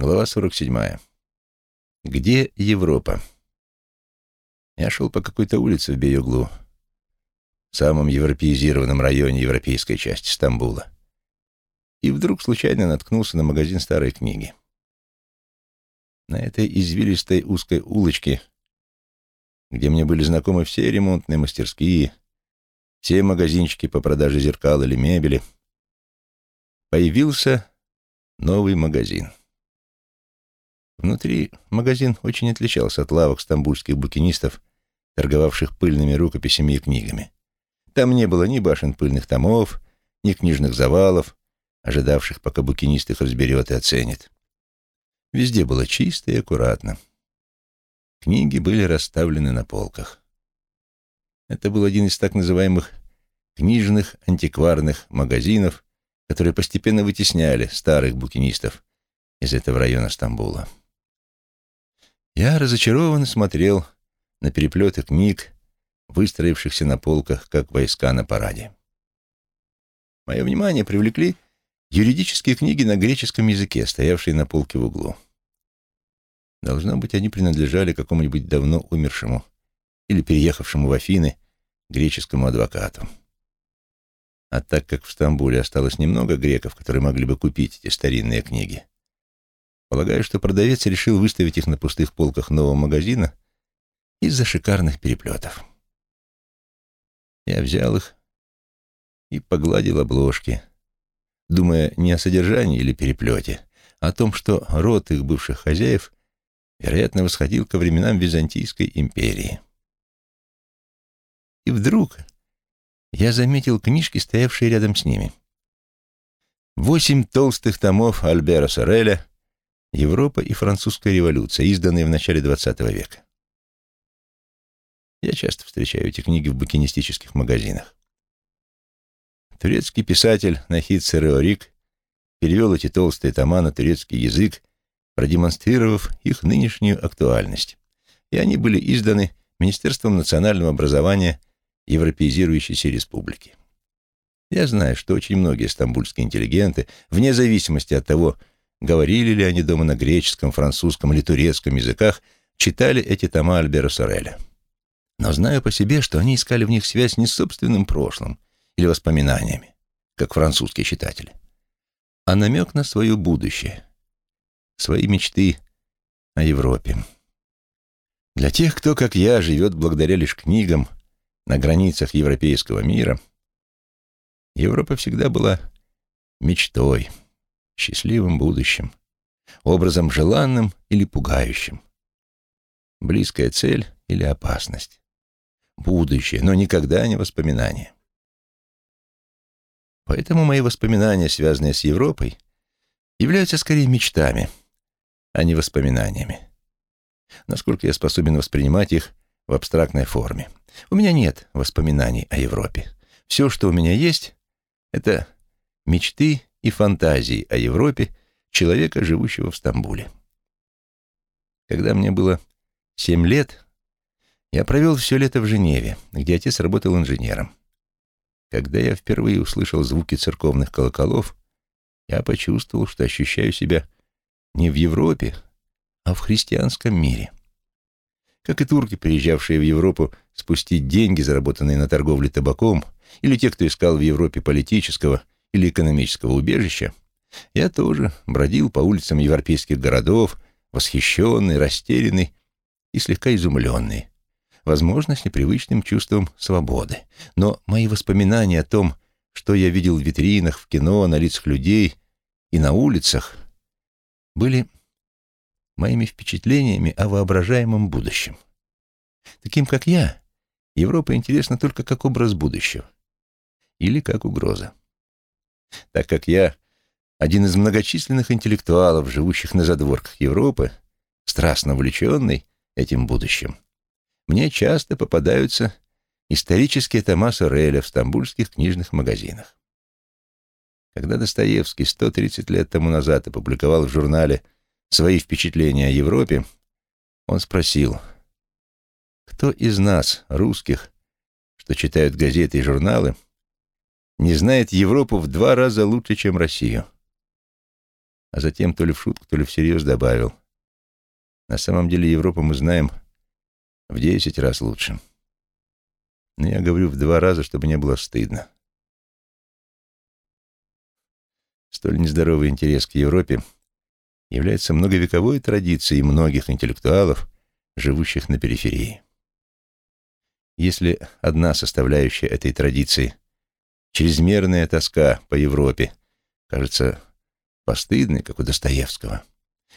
Глава 47. Где Европа? Я шел по какой-то улице в Бейоглу, самом европеизированном районе европейской части Стамбула, и вдруг случайно наткнулся на магазин старой книги. На этой извилистой узкой улочке, где мне были знакомы все ремонтные мастерские, все магазинчики по продаже зеркал или мебели, появился новый магазин. Внутри магазин очень отличался от лавок стамбульских букинистов, торговавших пыльными рукописями и книгами. Там не было ни башен пыльных томов, ни книжных завалов, ожидавших, пока букинист их разберет и оценит. Везде было чисто и аккуратно. Книги были расставлены на полках. Это был один из так называемых книжных антикварных магазинов, которые постепенно вытесняли старых букинистов из этого района Стамбула. Я разочарованно смотрел на переплеты книг, выстроившихся на полках, как войска на параде. Мое внимание привлекли юридические книги на греческом языке, стоявшие на полке в углу. Должно быть, они принадлежали какому-нибудь давно умершему или переехавшему в Афины греческому адвокату. А так как в Стамбуле осталось немного греков, которые могли бы купить эти старинные книги, Полагаю, что продавец решил выставить их на пустых полках нового магазина из-за шикарных переплетов. Я взял их и погладил обложки, думая не о содержании или переплете, а о том, что род их бывших хозяев, вероятно, восходил ко временам Византийской империи. И вдруг я заметил книжки, стоявшие рядом с ними. Восемь толстых томов Альбера Сореля Европа и французская революция, изданные в начале XX века. Я часто встречаю эти книги в букинистических магазинах. Турецкий писатель Нахид Сереорик перевел эти толстые тома на турецкий язык, продемонстрировав их нынешнюю актуальность. И они были изданы Министерством национального образования Европеизирующейся республики. Я знаю, что очень многие стамбульские интеллигенты, вне зависимости от того, говорили ли они дома на греческом, французском или турецком языках, читали эти тома Альбера Сореля. Но знаю по себе, что они искали в них связь не с собственным прошлым или воспоминаниями, как французские читатели, а намек на свое будущее, свои мечты о Европе. Для тех, кто, как я, живет благодаря лишь книгам на границах европейского мира, Европа всегда была мечтой — счастливым будущим, образом желанным или пугающим, близкая цель или опасность, будущее, но никогда не воспоминание. Поэтому мои воспоминания, связанные с Европой, являются скорее мечтами, а не воспоминаниями. Насколько я способен воспринимать их в абстрактной форме. У меня нет воспоминаний о Европе. Все, что у меня есть, это мечты и фантазии о Европе человека, живущего в Стамбуле. Когда мне было семь лет, я провел все лето в Женеве, где отец работал инженером. Когда я впервые услышал звуки церковных колоколов, я почувствовал, что ощущаю себя не в Европе, а в христианском мире. Как и турки, приезжавшие в Европу спустить деньги, заработанные на торговле табаком, или те, кто искал в Европе политического или экономического убежища, я тоже бродил по улицам европейских городов, восхищенный, растерянный и слегка изумленный, возможно, с непривычным чувством свободы. Но мои воспоминания о том, что я видел в витринах, в кино, на лицах людей и на улицах, были моими впечатлениями о воображаемом будущем. Таким, как я, Европа интересна только как образ будущего или как угроза так как я один из многочисленных интеллектуалов, живущих на задворках Европы, страстно увлеченный этим будущим. Мне часто попадаются исторические тома Сореля в стамбульских книжных магазинах. Когда Достоевский 130 лет тому назад опубликовал в журнале свои впечатления о Европе, он спросил, кто из нас, русских, что читают газеты и журналы, не знает Европу в два раза лучше, чем Россию. а затем то ли в шутку, то ли всерьез добавил. На самом деле Европу мы знаем в десять раз лучше. Но я говорю в два раза, чтобы не было стыдно. Столь нездоровый интерес к Европе является многовековой традицией многих интеллектуалов, живущих на периферии. Если одна составляющая этой традиции — чрезмерная тоска по Европе — кажется постыдной, как у Достоевского,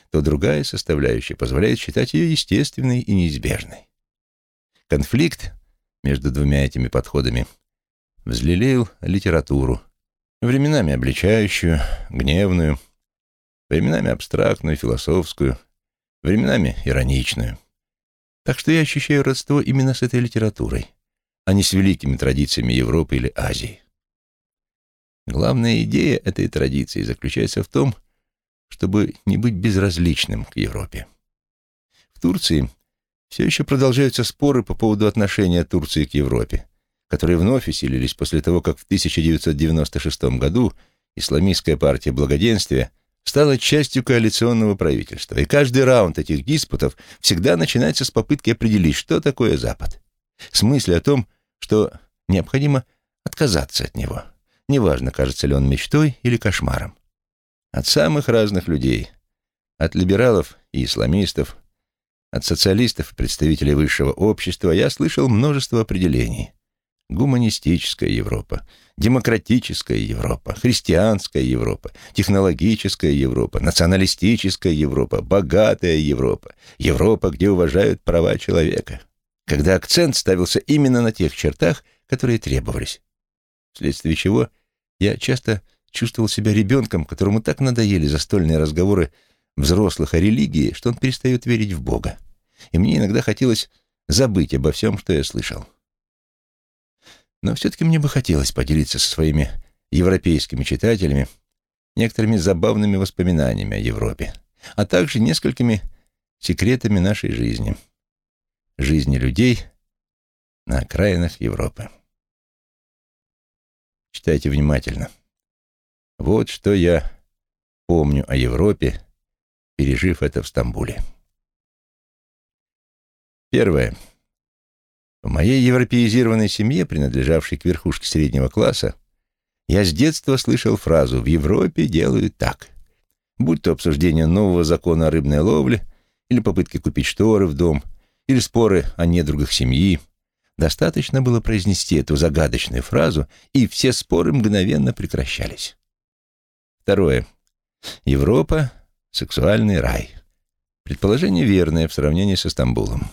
то другая составляющая позволяет считать ее естественной и неизбежной. Конфликт между двумя этими подходами взлелеял литературу, временами обличающую, гневную, временами абстрактную, философскую, временами ироничную. Так что я ощущаю родство именно с этой литературой, а не с великими традициями Европы или Азии. Главная идея этой традиции заключается в том, чтобы не быть безразличным к Европе. В Турции все еще продолжаются споры по поводу отношения Турции к Европе, которые вновь усилились после того, как в 1996 году исламистская партия благоденствия стала частью коалиционного правительства, и каждый раунд этих диспутов всегда начинается с попытки определить, что такое Запад, с мыслью о том, что необходимо отказаться от него, неважно, кажется ли он мечтой или кошмаром. От самых разных людей, от либералов и исламистов, от социалистов и представителей высшего общества я слышал множество определений. Гуманистическая Европа, демократическая Европа, христианская Европа, технологическая Европа, националистическая Европа, богатая Европа, Европа, где уважают права человека. Когда акцент ставился именно на тех чертах, которые требовались. Вследствие чего я часто чувствовал себя ребенком, которому так надоели застольные разговоры взрослых о религии, что он перестает верить в Бога. И мне иногда хотелось забыть обо всем, что я слышал. Но все-таки мне бы хотелось поделиться со своими европейскими читателями некоторыми забавными воспоминаниями о Европе, а также несколькими секретами нашей жизни, жизни людей на окраинах Европы. Читайте внимательно. Вот что я помню о Европе, пережив это в Стамбуле. Первое. В моей европеизированной семье, принадлежавшей к верхушке среднего класса, я с детства слышал фразу «в Европе делают так». Будь то обсуждение нового закона о рыбной ловле, или попытки купить шторы в дом, или споры о недругах семьи, достаточно было произнести эту загадочную фразу, и все споры мгновенно прекращались. Второе. Европа — сексуальный рай. Предположение верное в сравнении со Стамбулом.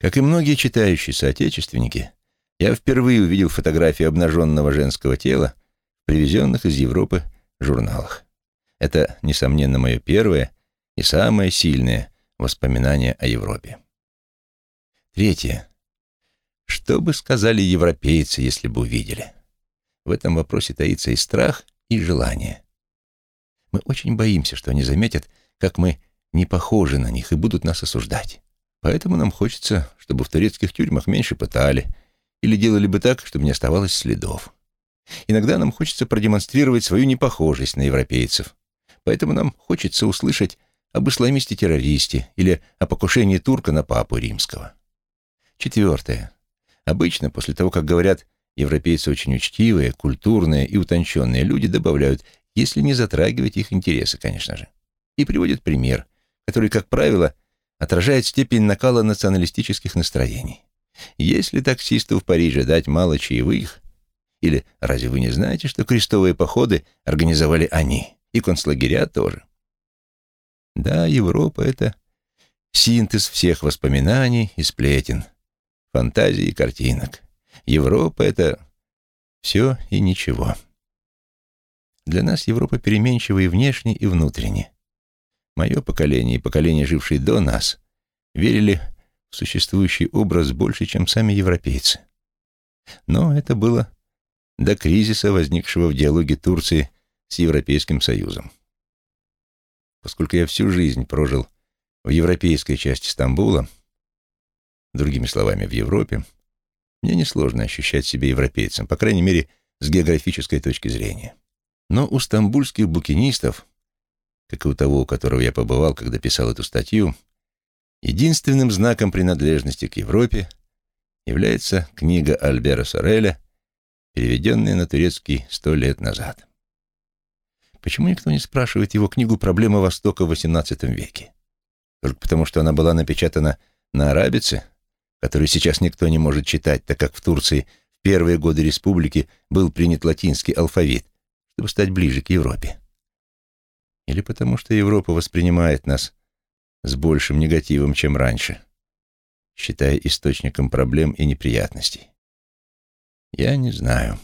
Как и многие читающие соотечественники, я впервые увидел фотографии обнаженного женского тела привезенных из Европы журналах. Это, несомненно, мое первое и самое сильное воспоминание о Европе. Третье. Что бы сказали европейцы, если бы увидели? В этом вопросе таится и страх, и желание. Мы очень боимся, что они заметят, как мы не похожи на них и будут нас осуждать. Поэтому нам хочется, чтобы в турецких тюрьмах меньше пытали или делали бы так, чтобы не оставалось следов. Иногда нам хочется продемонстрировать свою непохожесть на европейцев. Поэтому нам хочется услышать об исламисте-террористе или о покушении турка на папу римского. Четвертое. Обычно после того, как говорят «европейцы очень учтивые, культурные и утонченные люди», добавляют «если не затрагивать их интересы, конечно же». И приводят пример, который, как правило, отражает степень накала националистических настроений. Если таксисту в Париже дать мало чаевых, или разве вы не знаете, что крестовые походы организовали они, и концлагеря тоже? Да, Европа — это синтез всех воспоминаний и сплетен, фантазий и картинок. Европа — это все и ничего. Для нас Европа переменчива и внешне, и внутренне. Мое поколение и поколение, жившие до нас, верили в существующий образ больше, чем сами европейцы. Но это было до кризиса, возникшего в диалоге Турции с Европейским Союзом. Поскольку я всю жизнь прожил в европейской части Стамбула, другими словами, в Европе, мне несложно ощущать себя европейцем, по крайней мере, с географической точки зрения. Но у стамбульских букинистов как и у того, у которого я побывал, когда писал эту статью, единственным знаком принадлежности к Европе является книга Альбера Сореля, переведенная на турецкий сто лет назад. Почему никто не спрашивает его книгу «Проблема Востока в XVIII веке»? Только потому, что она была напечатана на арабице, которую сейчас никто не может читать, так как в Турции в первые годы республики был принят латинский алфавит, чтобы стать ближе к Европе. Или потому, что Европа воспринимает нас с большим негативом, чем раньше, считая источником проблем и неприятностей. Я не знаю.